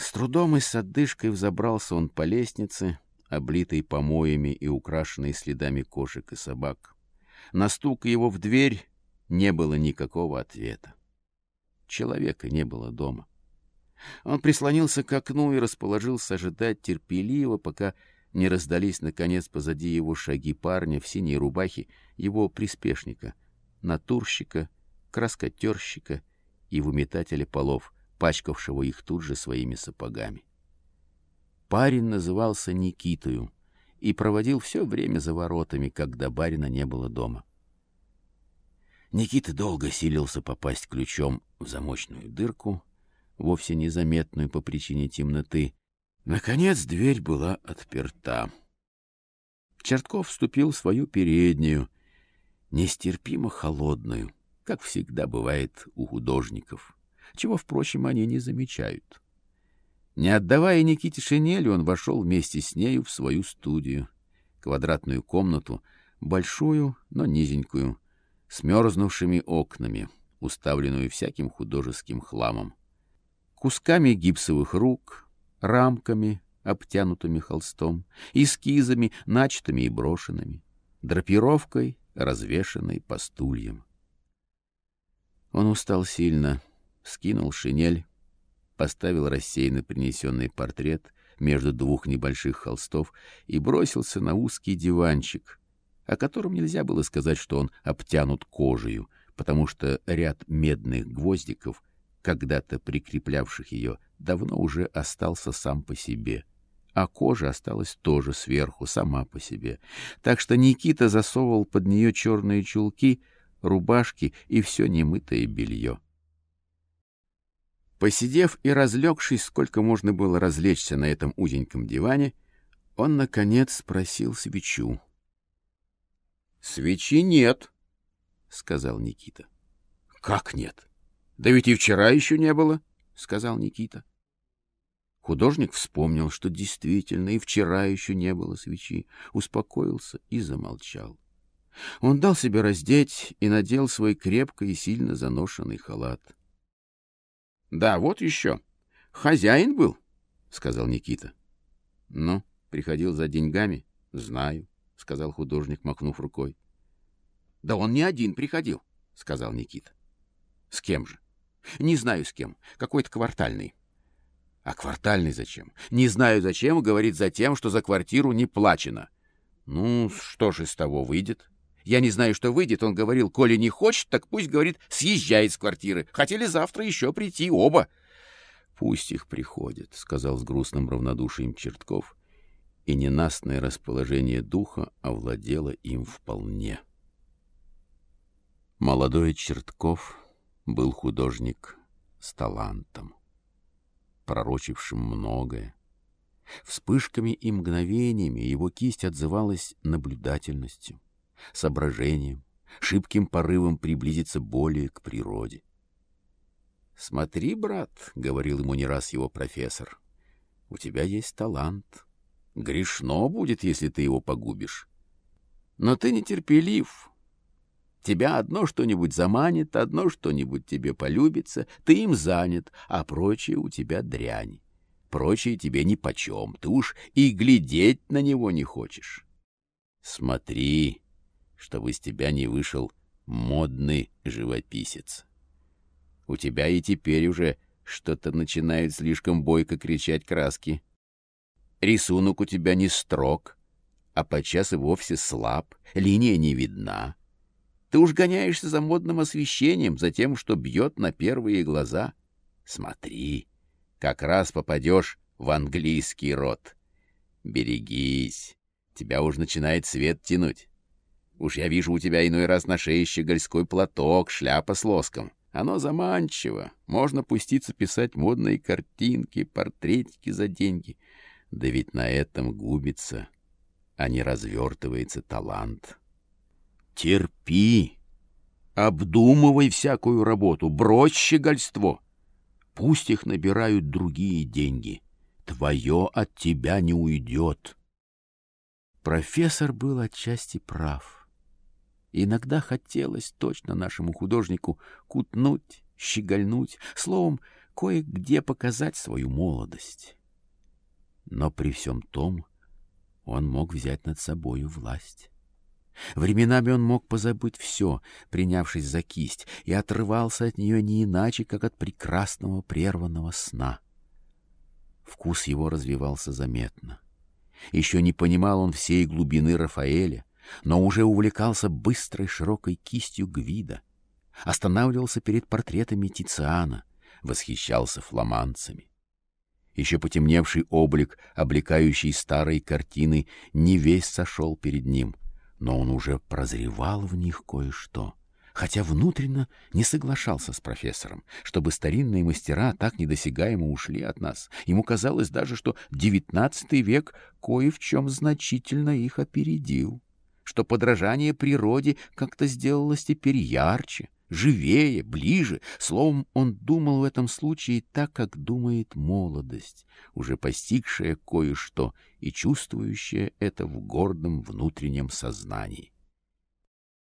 С трудом и с отдышкой взобрался он по лестнице, облитой помоями и украшенной следами кошек и собак. На стук его в дверь не было никакого ответа. Человека не было дома. Он прислонился к окну и расположился ожидать терпеливо, пока не раздались, наконец, позади его шаги парня в синей рубахе, его приспешника, натурщика, краскотерщика и выметателя полов, пачкавшего их тут же своими сапогами. Парень назывался Никитою и проводил все время за воротами, когда барина не было дома. Никита долго силился попасть ключом в замочную дырку, вовсе незаметную по причине темноты. Наконец дверь была отперта. Чертков вступил в свою переднюю, нестерпимо холодную, как всегда бывает у художников, чего, впрочем, они не замечают. Не отдавая Никите шинели, он вошел вместе с нею в свою студию, квадратную комнату, большую, но низенькую, с мерзнувшими окнами, уставленную всяким художеским хламом, кусками гипсовых рук, рамками, обтянутыми холстом, эскизами, начатыми и брошенными, драпировкой, развешанной по стульям. Он устал сильно, скинул шинель, поставил рассеянно принесенный портрет между двух небольших холстов и бросился на узкий диванчик, о котором нельзя было сказать, что он обтянут кожей, потому что ряд медных гвоздиков, когда-то прикреплявших ее, давно уже остался сам по себе, а кожа осталась тоже сверху, сама по себе. Так что Никита засовывал под нее черные чулки, рубашки и все немытое белье. Посидев и разлегшись, сколько можно было развлечься на этом узеньком диване, он, наконец, спросил свечу. Свечи нет, сказал Никита. Как нет? Да ведь и вчера еще не было, сказал Никита. Художник вспомнил, что действительно и вчера еще не было свечи, успокоился и замолчал. Он дал себе раздеть и надел свой крепко и сильно заношенный халат. — Да, вот еще. Хозяин был, — сказал Никита. — Ну, приходил за деньгами? — Знаю сказал художник, махнув рукой. Да он не один приходил, сказал Никита. С кем же? Не знаю с кем. Какой-то квартальный. А квартальный зачем? Не знаю зачем, говорит за тем, что за квартиру не плачено. Ну, что же из того выйдет? Я не знаю, что выйдет. Он говорил, коли не хочет, так пусть, говорит, съезжает с квартиры. Хотели завтра еще прийти оба. Пусть их приходят, сказал с грустным равнодушием Чертков и ненастное расположение духа овладело им вполне. Молодой Чертков был художник с талантом, пророчившим многое. Вспышками и мгновениями его кисть отзывалась наблюдательностью, соображением, шибким порывом приблизиться более к природе. «Смотри, брат», — говорил ему не раз его профессор, — «у тебя есть талант, Грешно будет, если ты его погубишь. Но ты нетерпелив. Тебя одно что-нибудь заманит, одно что-нибудь тебе полюбится, ты им занят, а прочее у тебя дрянь. Прочее тебе нипочем, ты уж и глядеть на него не хочешь. Смотри, чтобы из тебя не вышел модный живописец. У тебя и теперь уже что-то начинают слишком бойко кричать краски. Рисунок у тебя не строг, а подчас и вовсе слаб, линия не видна. Ты уж гоняешься за модным освещением, за тем, что бьет на первые глаза. Смотри, как раз попадешь в английский род. Берегись, тебя уж начинает свет тянуть. Уж я вижу у тебя иной раз на шее щегольской платок, шляпа с лоском. Оно заманчиво. Можно пуститься писать модные картинки, портретики за деньги — да ведь на этом губится, а не развертывается талант. Терпи, обдумывай всякую работу, брось щегольство. Пусть их набирают другие деньги. Твое от тебя не уйдет. Профессор был отчасти прав. Иногда хотелось точно нашему художнику кутнуть, щегольнуть, словом, кое-где показать свою молодость. Но при всем том он мог взять над собою власть. Временами он мог позабыть все, принявшись за кисть, и отрывался от нее не иначе, как от прекрасного прерванного сна. Вкус его развивался заметно. Еще не понимал он всей глубины Рафаэля, но уже увлекался быстрой широкой кистью Гвида, останавливался перед портретами Тициана, восхищался фламандцами. Еще потемневший облик, облекающий старой картины, не весь сошел перед ним, но он уже прозревал в них кое-что, хотя внутренно не соглашался с профессором, чтобы старинные мастера так недосягаемо ушли от нас. Ему казалось даже, что девятнадцатый век кое в чем значительно их опередил, что подражание природе как-то сделалось теперь ярче, живее, ближе. Словом, он думал в этом случае так, как думает молодость, уже постигшая кое-что и чувствующая это в гордом внутреннем сознании.